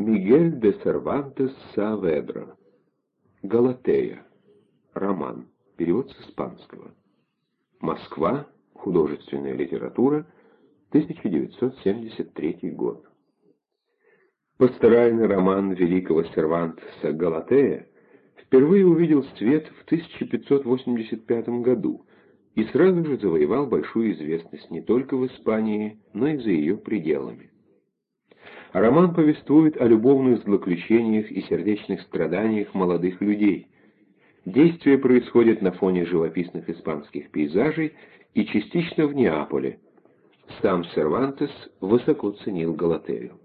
Мигель де Сервантес Сааведро. Галатея. Роман. Перевод с испанского. Москва. Художественная литература. 1973 год. Пасторальный роман великого Сервантеса «Галатея» впервые увидел свет в 1585 году и сразу же завоевал большую известность не только в Испании, но и за ее пределами. Роман повествует о любовных злоключениях и сердечных страданиях молодых людей. Действие происходит на фоне живописных испанских пейзажей и частично в Неаполе. Сам Сервантес высоко ценил Галатею.